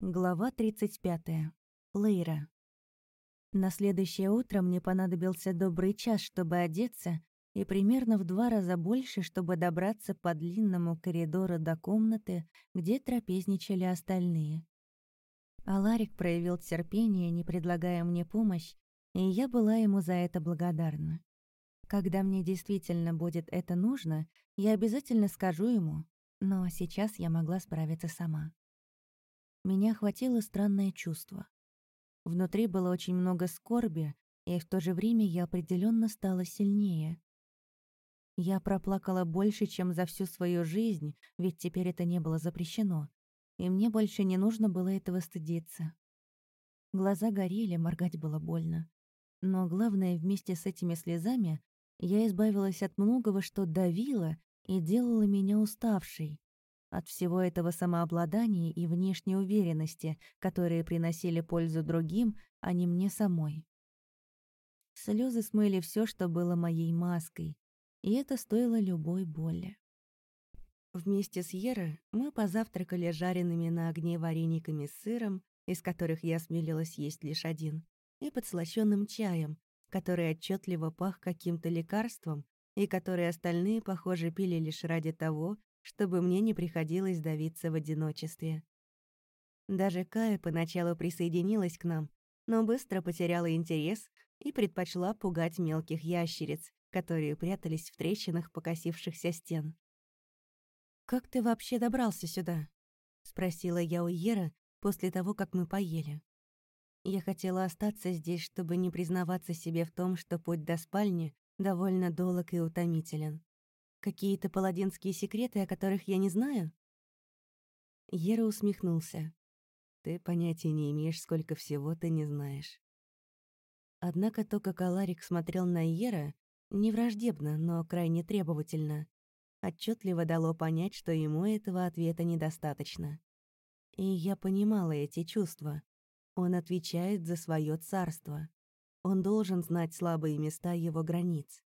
Глава 35. Лейра. На следующее утро мне понадобился добрый час, чтобы одеться, и примерно в два раза больше, чтобы добраться по длинному коридору до комнаты, где трапезничали остальные. Аларик проявил терпение, не предлагая мне помощь, и я была ему за это благодарна. Когда мне действительно будет это нужно, я обязательно скажу ему, но сейчас я могла справиться сама меня охватило странное чувство. Внутри было очень много скорби, и в то же время я определенно стала сильнее. Я проплакала больше, чем за всю свою жизнь, ведь теперь это не было запрещено, и мне больше не нужно было этого стыдиться. Глаза горели, моргать было больно. Но главное, вместе с этими слезами я избавилась от многого, что давило и делало меня уставшей, от всего этого самообладания и внешней уверенности, которые приносили пользу другим, а не мне самой. Слезы смыли все, что было моей маской, и это стоило любой боли. Вместе с Ерой мы позавтракали жареными на огне варениками с сыром, из которых я смелилась есть лишь один, и подслащённым чаем, который отчетливо пах каким-то лекарством и который остальные, похоже, пили лишь ради того, чтобы мне не приходилось давиться в одиночестве. Даже Кая поначалу присоединилась к нам, но быстро потеряла интерес и предпочла пугать мелких ящериц, которые прятались в трещинах покосившихся стен. «Как ты вообще добрался сюда?» — спросила я у Ера после того, как мы поели. Я хотела остаться здесь, чтобы не признаваться себе в том, что путь до спальни довольно долг и утомителен. Какие-то паладинские секреты, о которых я не знаю?» Ера усмехнулся. «Ты понятия не имеешь, сколько всего ты не знаешь». Однако то, как Аларик смотрел на Ера, не враждебно, но крайне требовательно, отчетливо дало понять, что ему этого ответа недостаточно. И я понимала эти чувства. Он отвечает за свое царство. Он должен знать слабые места его границ.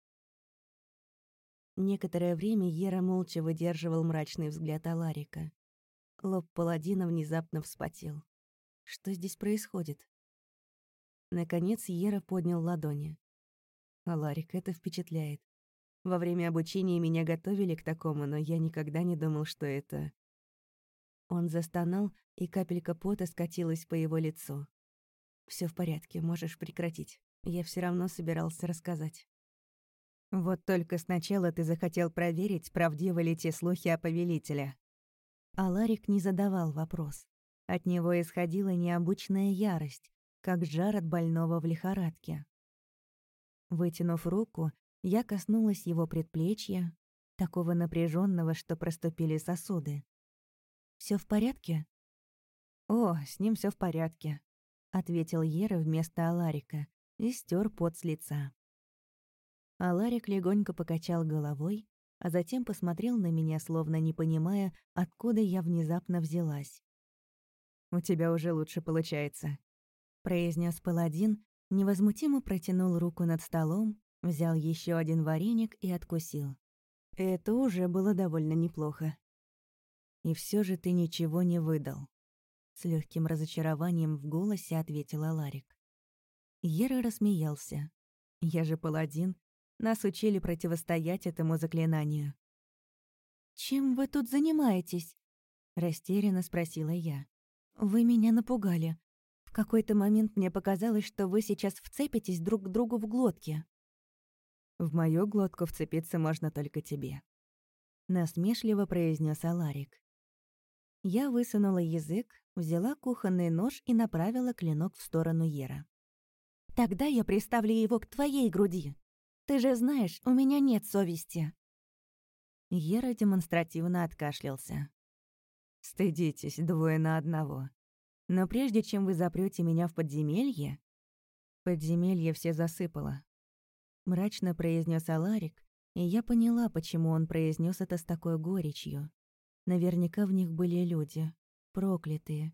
Некоторое время Ера молча выдерживал мрачный взгляд Аларика. Лоб паладина внезапно вспотел. Что здесь происходит? Наконец Ера поднял ладони. «Аларик, это впечатляет. Во время обучения меня готовили к такому, но я никогда не думал, что это...» Он застонал, и капелька пота скатилась по его лицу. Все в порядке, можешь прекратить. Я все равно собирался рассказать». Вот только сначала ты захотел проверить, правдивы ли те слухи о повелителе. А Ларик не задавал вопрос. От него исходила необычная ярость, как жар от больного в лихорадке. Вытянув руку, я коснулась его предплечья, такого напряженного, что проступили сосуды. Все в порядке?» «О, с ним все в порядке», — ответил Ера вместо Аларика и стер пот с лица. А Ларик легонько покачал головой, а затем посмотрел на меня, словно не понимая, откуда я внезапно взялась. «У тебя уже лучше получается», — произнес паладин, невозмутимо протянул руку над столом, взял еще один вареник и откусил. Это уже было довольно неплохо. «И все же ты ничего не выдал», — с легким разочарованием в голосе ответила Ларик. Ера рассмеялся. «Я же паладин, нас учили противостоять этому заклинанию. «Чем вы тут занимаетесь?» — растерянно спросила я. «Вы меня напугали. В какой-то момент мне показалось, что вы сейчас вцепитесь друг к другу в глотки». «В мою глотку вцепиться можно только тебе», — насмешливо произнес Аларик. Я высунула язык, взяла кухонный нож и направила клинок в сторону Ера. «Тогда я приставлю его к твоей груди», ты же знаешь, у меня нет совести». Ера демонстративно откашлялся. «Стыдитесь, двое на одного. Но прежде чем вы запрете меня в подземелье...» «Подземелье все засыпало», — мрачно произнес Аларик, и я поняла, почему он произнес это с такой горечью. Наверняка в них были люди, проклятые,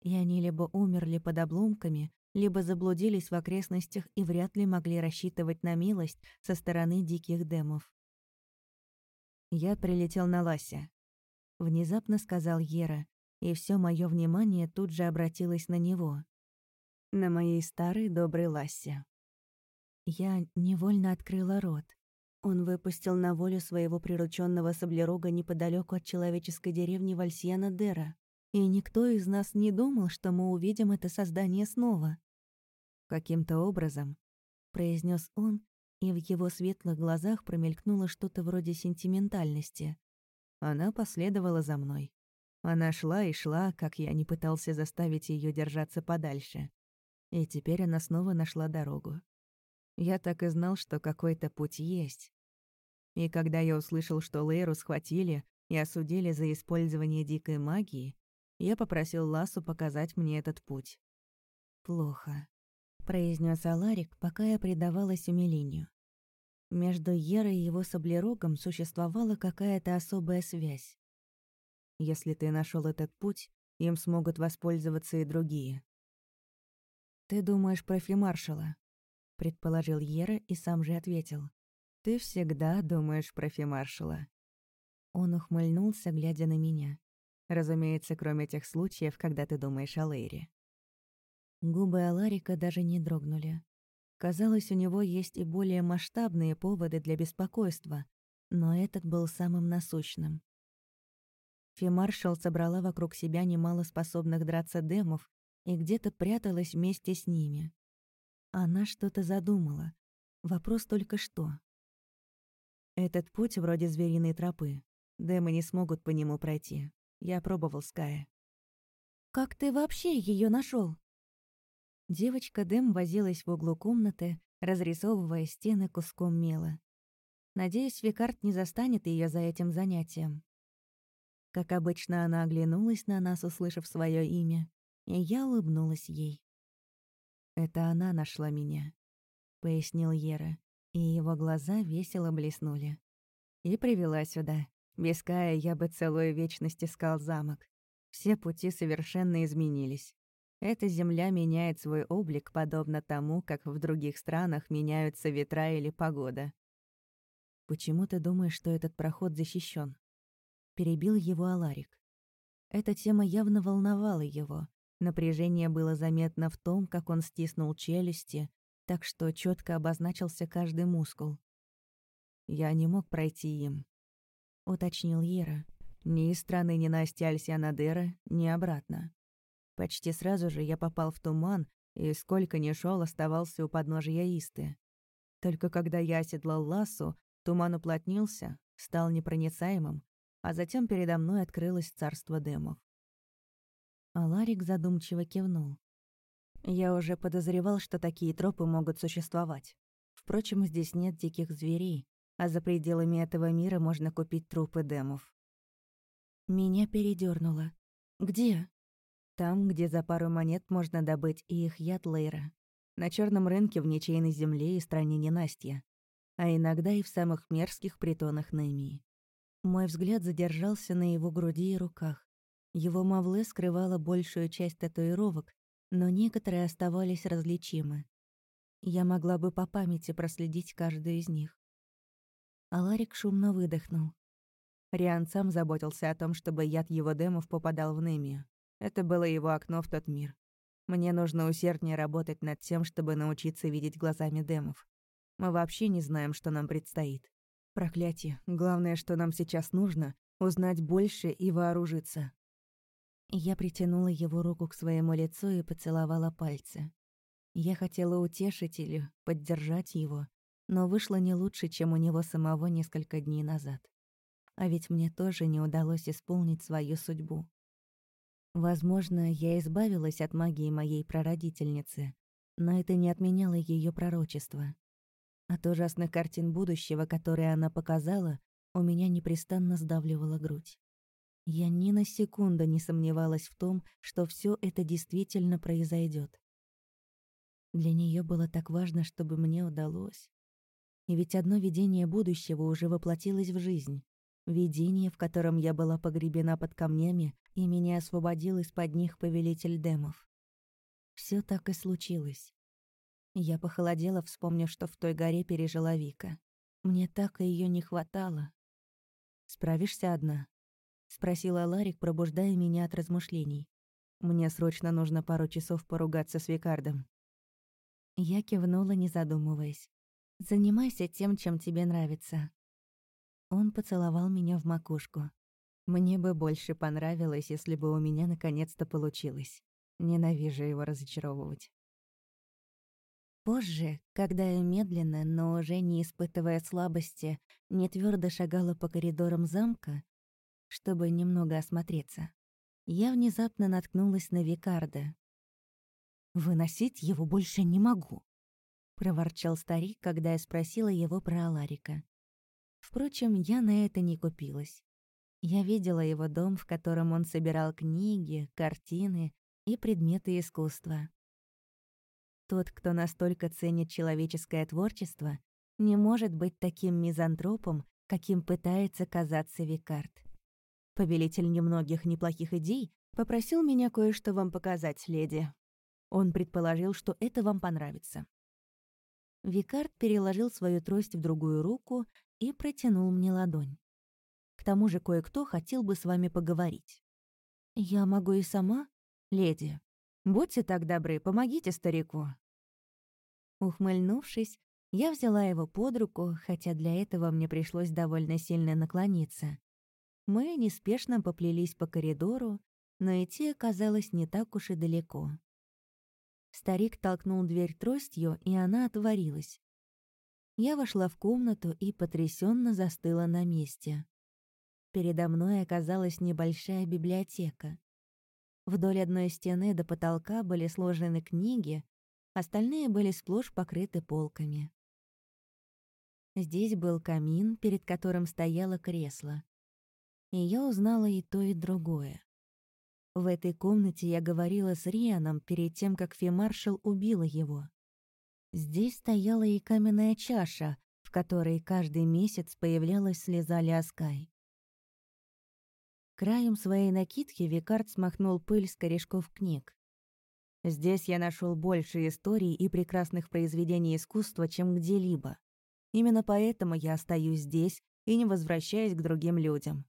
и они либо умерли под обломками, либо заблудились в окрестностях и вряд ли могли рассчитывать на милость со стороны диких демов. «Я прилетел на Ласе», — внезапно сказал Ера, и все мое внимание тут же обратилось на него. На моей старой доброй Лассе. Я невольно открыла рот. Он выпустил на волю своего прирученного саблерога неподалеку от человеческой деревни Вальсьяна Дера, и никто из нас не думал, что мы увидим это создание снова. Каким-то образом, произнес он, и в его светлых глазах промелькнуло что-то вроде сентиментальности. Она последовала за мной. Она шла и шла, как я не пытался заставить ее держаться подальше. И теперь она снова нашла дорогу. Я так и знал, что какой-то путь есть. И когда я услышал, что Лейру схватили и осудили за использование дикой магии, я попросил Ласу показать мне этот путь. «Плохо», — произнес Аларик, пока я предавалась умилению. Между Ерой и его саблерогом существовала какая-то особая связь. Если ты нашел этот путь, им смогут воспользоваться и другие. «Ты думаешь про фимаршала?» — предположил Ера и сам же ответил. «Ты всегда думаешь про фимаршала». Он ухмыльнулся, глядя на меня. Разумеется, кроме тех случаев, когда ты думаешь о Лейре. Губы Аларика даже не дрогнули. Казалось, у него есть и более масштабные поводы для беспокойства, но этот был самым насущным. Фимаршал собрала вокруг себя немало способных драться демов и где-то пряталась вместе с ними. Она что-то задумала. Вопрос только что. Этот путь вроде звериной тропы. Демы не смогут по нему пройти. Я пробовал Ская. «Как ты вообще ее нашел? Девочка Дэм возилась в углу комнаты, разрисовывая стены куском мела. Надеюсь, Викард не застанет ее за этим занятием. Как обычно, она оглянулась на нас, услышав свое имя, и я улыбнулась ей. «Это она нашла меня», — пояснил Ера, и его глаза весело блеснули. «И привела сюда. Без Кая я бы целую вечность искал замок. Все пути совершенно изменились. Эта земля меняет свой облик, подобно тому, как в других странах меняются ветра или погода. Почему ты думаешь, что этот проход защищен? перебил его Аларик. Эта тема явно волновала его. Напряжение было заметно в том, как он стиснул челюсти, так что четко обозначился каждый мускул. «Я не мог пройти им», — уточнил Ера. «Ни из страны ненасти Альсианадера, ни обратно. Почти сразу же я попал в туман, и сколько ни шел, оставался у подножия Исты. Только когда я оседлал лассу, туман уплотнился, стал непроницаемым, а затем передо мной открылось царство демов. Аларик задумчиво кивнул. Я уже подозревал, что такие тропы могут существовать. Впрочем, здесь нет диких зверей, а за пределами этого мира можно купить трупы демов. Меня передернуло. «Где?» «Там, где за пару монет можно добыть и их яд Лейра. На черном рынке в ничейной земле и стране ненастья. А иногда и в самых мерзких притонах Немии. Мой взгляд задержался на его груди и руках. Его мавле скрывала большую часть татуировок, но некоторые оставались различимы. Я могла бы по памяти проследить каждую из них. Аларик шумно выдохнул. Риан сам заботился о том, чтобы яд его демов попадал в Немию. Это было его окно в тот мир. Мне нужно усерднее работать над тем, чтобы научиться видеть глазами демов. Мы вообще не знаем, что нам предстоит. Проклятие. Главное, что нам сейчас нужно — узнать больше и вооружиться. Я притянула его руку к своему лицу и поцеловала пальцы. Я хотела утешить или поддержать его, но вышло не лучше, чем у него самого несколько дней назад. А ведь мне тоже не удалось исполнить свою судьбу. Возможно, я избавилась от магии моей прародительницы, но это не отменяло ее пророчество. От ужасных картин будущего, которые она показала, у меня непрестанно сдавливала грудь. Я ни на секунду не сомневалась в том, что все это действительно произойдет. Для нее было так важно, чтобы мне удалось. И ведь одно видение будущего уже воплотилось в жизнь. Видение, в котором я была погребена под камнями, и меня освободил из-под них повелитель демов. Все так и случилось. Я похолодела, вспомнив, что в той горе пережила Вика. Мне так ее не хватало. «Справишься одна?» — спросила Ларик, пробуждая меня от размышлений. «Мне срочно нужно пару часов поругаться с Викардом». Я кивнула, не задумываясь. «Занимайся тем, чем тебе нравится». Он поцеловал меня в макушку. Мне бы больше понравилось, если бы у меня наконец-то получилось. Ненавижу его разочаровывать. Позже, когда я медленно, но уже не испытывая слабости, не твердо шагала по коридорам замка, чтобы немного осмотреться, я внезапно наткнулась на Викарда. «Выносить его больше не могу», — проворчал старик, когда я спросила его про Аларика. Впрочем, я на это не купилась. Я видела его дом, в котором он собирал книги, картины и предметы искусства. Тот, кто настолько ценит человеческое творчество, не может быть таким мизантропом, каким пытается казаться Викард. Повелитель немногих неплохих идей попросил меня кое-что вам показать, леди. Он предположил, что это вам понравится. Викард переложил свою трость в другую руку и протянул мне ладонь. К тому же кое-кто хотел бы с вами поговорить. Я могу и сама, леди. Будьте так добры, помогите старику». Ухмыльнувшись, я взяла его под руку, хотя для этого мне пришлось довольно сильно наклониться. Мы неспешно поплелись по коридору, но идти оказалось не так уж и далеко. Старик толкнул дверь тростью, и она отворилась. Я вошла в комнату и потрясенно застыла на месте. Передо мной оказалась небольшая библиотека. Вдоль одной стены до потолка были сложены книги, остальные были сплошь покрыты полками. Здесь был камин, перед которым стояло кресло. И я узнала и то, и другое. В этой комнате я говорила с Рианом перед тем, как фемаршал убила его. Здесь стояла и каменная чаша, в которой каждый месяц появлялась слеза Ляскай. Краем своей накидки Викард смахнул пыль с корешков книг. Здесь я нашел больше историй и прекрасных произведений искусства, чем где-либо. Именно поэтому я остаюсь здесь и не возвращаюсь к другим людям.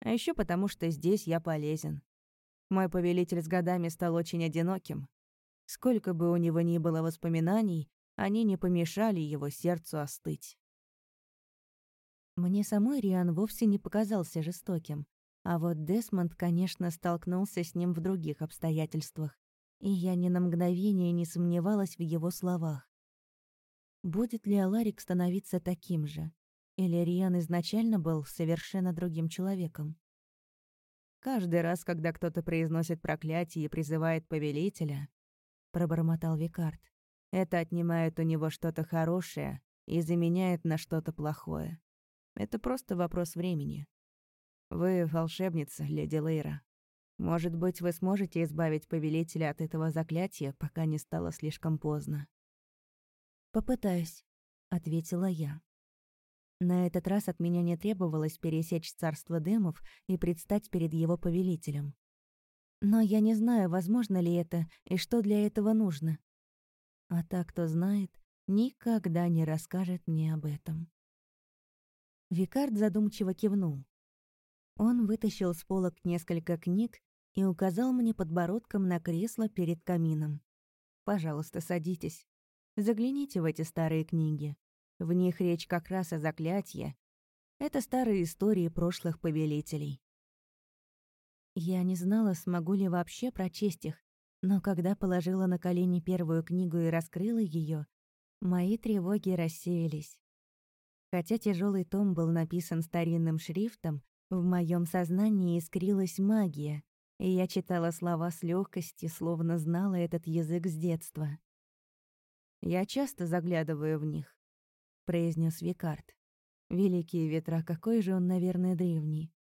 А еще потому, что здесь я полезен. Мой повелитель с годами стал очень одиноким. Сколько бы у него ни было воспоминаний, они не помешали его сердцу остыть. Мне самой Риан вовсе не показался жестоким. А вот Десмонд, конечно, столкнулся с ним в других обстоятельствах, и я ни на мгновение не сомневалась в его словах. Будет ли Аларик становиться таким же? Или Риан изначально был совершенно другим человеком? «Каждый раз, когда кто-то произносит проклятие и призывает повелителя», — пробормотал Викард, «это отнимает у него что-то хорошее и заменяет на что-то плохое. Это просто вопрос времени. Вы волшебница, леди Лейра. Может быть, вы сможете избавить повелителя от этого заклятия, пока не стало слишком поздно. Попытаюсь, ответила я. На этот раз от меня не требовалось пересечь царство демов и предстать перед его повелителем. Но я не знаю, возможно ли это и что для этого нужно. А так, кто знает, никогда не расскажет мне об этом. Викард задумчиво кивнул. Он вытащил с полок несколько книг и указал мне подбородком на кресло перед камином. «Пожалуйста, садитесь. Загляните в эти старые книги. В них речь как раз о заклятии. Это старые истории прошлых повелителей». Я не знала, смогу ли вообще прочесть их, но когда положила на колени первую книгу и раскрыла ее, мои тревоги рассеялись. Хотя тяжелый том был написан старинным шрифтом, в моем сознании искрилась магия, и я читала слова с легкостью, словно знала этот язык с детства. «Я часто заглядываю в них», — произнес Викард. «Великие ветра, какой же он, наверное, древний.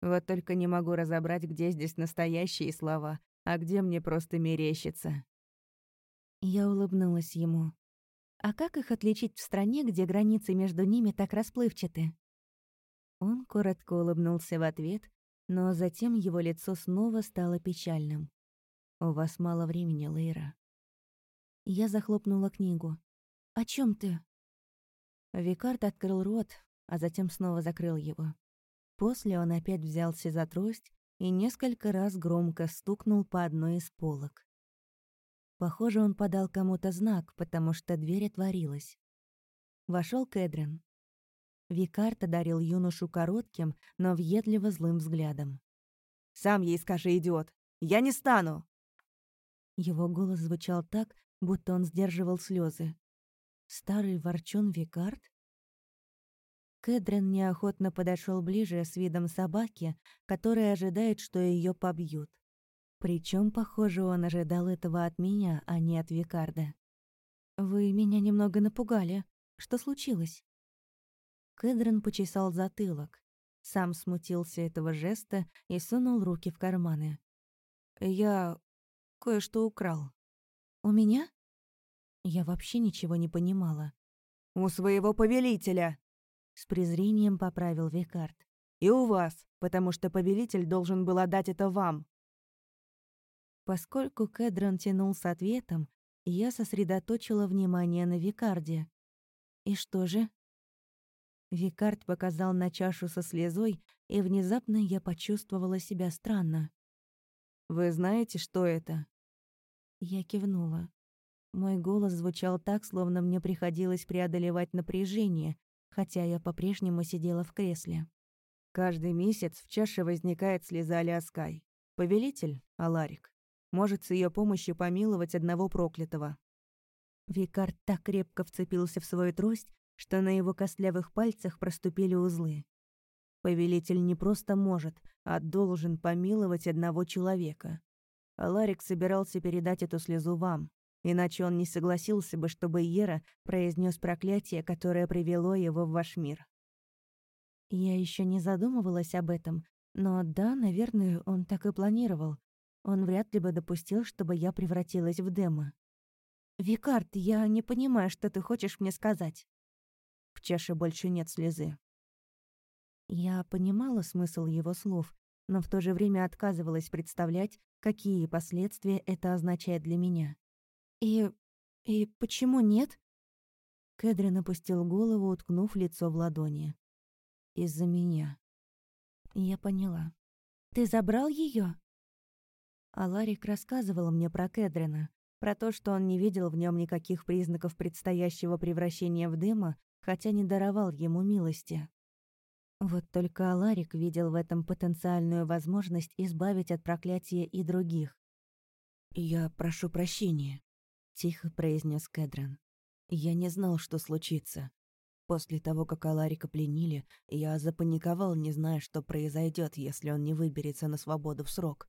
Вот только не могу разобрать, где здесь настоящие слова, а где мне просто мерещится». Я улыбнулась ему. «А как их отличить в стране, где границы между ними так расплывчаты?» Он коротко улыбнулся в ответ, но затем его лицо снова стало печальным. «У вас мало времени, Лейра». Я захлопнула книгу. «О чем ты?» Викард открыл рот, а затем снова закрыл его. После он опять взялся за трость и несколько раз громко стукнул по одной из полок. Похоже, он подал кому-то знак, потому что дверь отворилась. Вошел Кэдрин. Викарт одарил юношу коротким, но въедливо злым взглядом. «Сам ей скажи, идиот! Я не стану!» Его голос звучал так, будто он сдерживал слезы. Старый ворчун Викарт? Кэдрин неохотно подошел ближе с видом собаки, которая ожидает, что ее побьют. Причем, похоже, он ожидал этого от меня, а не от Викарда. «Вы меня немного напугали. Что случилось?» Кэдрин почесал затылок. Сам смутился этого жеста и сунул руки в карманы. «Я кое-что украл». «У меня?» Я вообще ничего не понимала. «У своего повелителя!» С презрением поправил Викард. «И у вас, потому что повелитель должен был отдать это вам». Поскольку Кэдрон тянул с ответом, я сосредоточила внимание на Викарде. «И что же?» Викард показал на чашу со слезой, и внезапно я почувствовала себя странно. «Вы знаете, что это?» Я кивнула. Мой голос звучал так, словно мне приходилось преодолевать напряжение, хотя я по-прежнему сидела в кресле. Каждый месяц в чаше возникает слеза Лиаскай. Повелитель, Аларик, может с ее помощью помиловать одного проклятого. Викард так крепко вцепился в свою трость, что на его костлявых пальцах проступили узлы. Повелитель не просто может, а должен помиловать одного человека. Аларик собирался передать эту слезу вам, Иначе он не согласился бы, чтобы Ера произнес проклятие, которое привело его в ваш мир. Я еще не задумывалась об этом, но да, наверное, он так и планировал. Он вряд ли бы допустил, чтобы я превратилась в демо. «Викард, я не понимаю, что ты хочешь мне сказать». В чаше больше нет слезы. Я понимала смысл его слов, но в то же время отказывалась представлять, какие последствия это означает для меня. «И... и почему нет?» Кэдрин опустил голову, уткнув лицо в ладони. «Из-за меня». Я поняла. «Ты забрал ее? Аларик рассказывал мне про Кэдрина, про то, что он не видел в нем никаких признаков предстоящего превращения в дыма, хотя не даровал ему милости. Вот только Аларик видел в этом потенциальную возможность избавить от проклятия и других. «Я прошу прощения», — тихо произнес Кэдрон. «Я не знал, что случится. После того, как Аларика пленили, я запаниковал, не зная, что произойдет, если он не выберется на свободу в срок.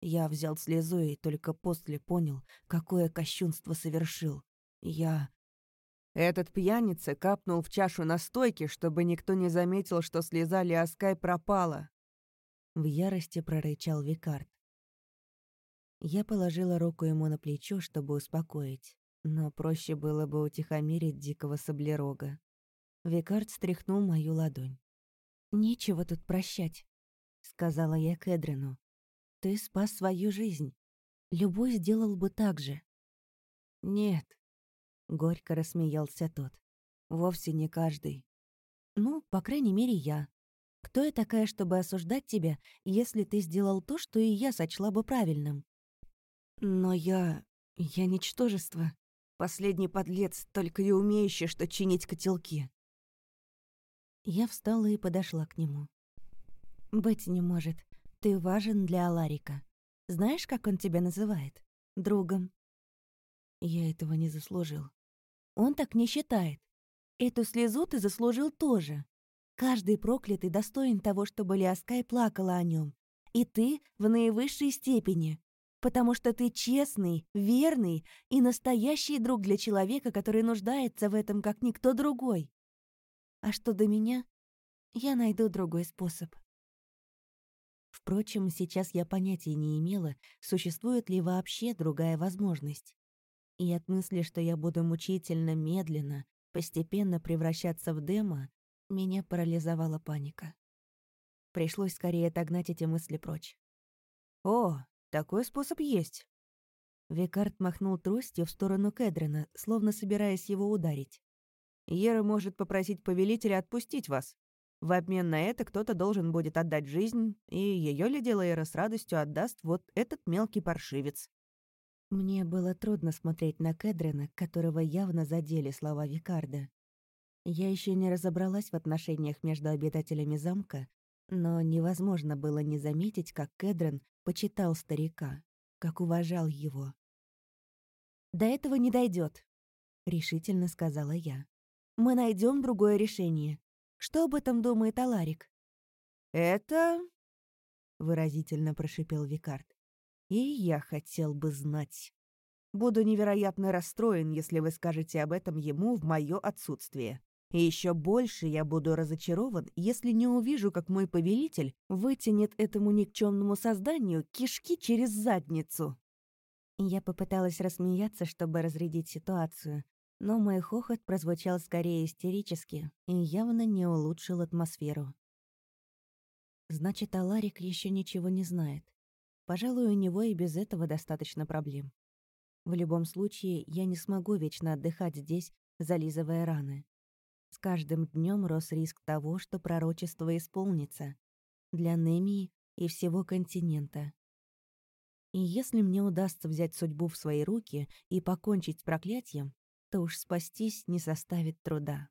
Я взял слезу и только после понял, какое кощунство совершил. Я... Этот пьяница капнул в чашу настойки, чтобы никто не заметил, что слеза Лиаскай пропала. В ярости прорычал Викард. Я положила руку ему на плечо, чтобы успокоить, но проще было бы утихомирить дикого саблерога. Викард стряхнул мою ладонь. «Нечего тут прощать», — сказала я Кэдрину. «Ты спас свою жизнь. Любой сделал бы так же». «Нет», — горько рассмеялся тот. «Вовсе не каждый». «Ну, по крайней мере, я. Кто я такая, чтобы осуждать тебя, если ты сделал то, что и я сочла бы правильным?» Но я... я ничтожество. Последний подлец, только и умеющий, что чинить котелки. Я встала и подошла к нему. «Быть не может. Ты важен для Аларика. Знаешь, как он тебя называет? Другом». Я этого не заслужил. Он так не считает. Эту слезу ты заслужил тоже. Каждый проклятый достоин того, чтобы Лиаскай плакала о нем. И ты в наивысшей степени потому что ты честный, верный и настоящий друг для человека, который нуждается в этом, как никто другой. А что до меня, я найду другой способ. Впрочем, сейчас я понятия не имела, существует ли вообще другая возможность. И от мысли, что я буду мучительно, медленно, постепенно превращаться в демо, меня парализовала паника. Пришлось скорее отогнать эти мысли прочь. «О, такой способ есть». Викард махнул тростью в сторону Кедрина, словно собираясь его ударить. «Ера может попросить повелителя отпустить вас. В обмен на это кто-то должен будет отдать жизнь, и ее леди Лейра с радостью отдаст вот этот мелкий паршивец. Мне было трудно смотреть на Кедрена, которого явно задели слова Викарда. Я еще не разобралась в отношениях между обитателями замка, но невозможно было не заметить, как Кедрен почитал старика, как уважал его. «До этого не дойдет, решительно сказала я. «Мы найдем другое решение. Что об этом думает Аларик?» «Это...» — выразительно прошипел Викард. «И я хотел бы знать. Буду невероятно расстроен, если вы скажете об этом ему в мое отсутствие. И еще больше я буду разочарован, если не увижу, как мой повелитель вытянет этому никчемному созданию кишки через задницу». Я попыталась рассмеяться, чтобы разрядить ситуацию, но мой хохот прозвучал скорее истерически и явно не улучшил атмосферу. Значит, Аларик еще ничего не знает. Пожалуй, у него и без этого достаточно проблем. В любом случае, я не смогу вечно отдыхать здесь, зализывая раны. С каждым днем рос риск того, что пророчество исполнится. Для Немии и всего континента. И если мне удастся взять судьбу в свои руки и покончить с проклятием, то уж спастись не составит труда.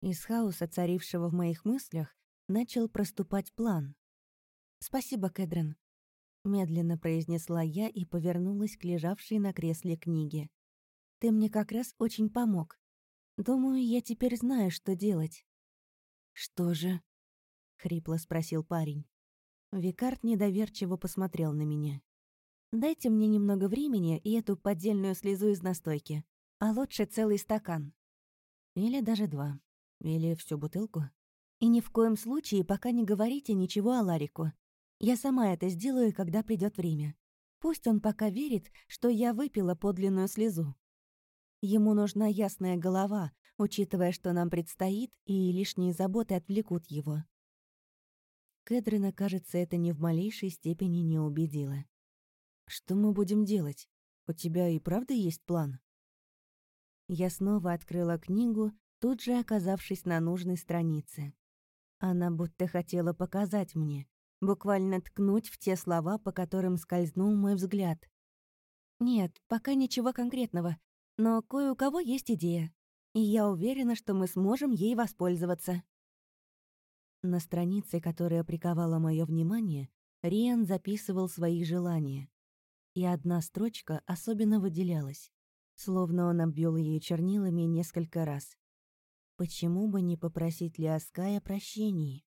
Из хаоса, царившего в моих мыслях, начал проступать план. «Спасибо, Кэдрин», — медленно произнесла я и повернулась к лежавшей на кресле книге. «Ты мне как раз очень помог. Думаю, я теперь знаю, что делать». «Что же?» — хрипло спросил парень. Викард недоверчиво посмотрел на меня. «Дайте мне немного времени и эту поддельную слезу из настойки, а лучше целый стакан. Или даже два. Или всю бутылку. И ни в коем случае пока не говорите ничего о Ларику. Я сама это сделаю, когда придет время. Пусть он пока верит, что я выпила подлинную слезу. Ему нужна ясная голова, учитывая, что нам предстоит, и лишние заботы отвлекут его. Кэдрина, кажется, это ни в малейшей степени не убедило. «Что мы будем делать? У тебя и правда есть план?» Я снова открыла книгу, тут же оказавшись на нужной странице. Она будто хотела показать мне, буквально ткнуть в те слова, по которым скользнул мой взгляд. Нет, пока ничего конкретного, но кое у кого есть идея, и я уверена, что мы сможем ей воспользоваться. На странице, которая приковала мое внимание, Риан записывал свои желания. И одна строчка особенно выделялась, словно он обвел ее чернилами несколько раз. Почему бы не попросить Лиаская прощения?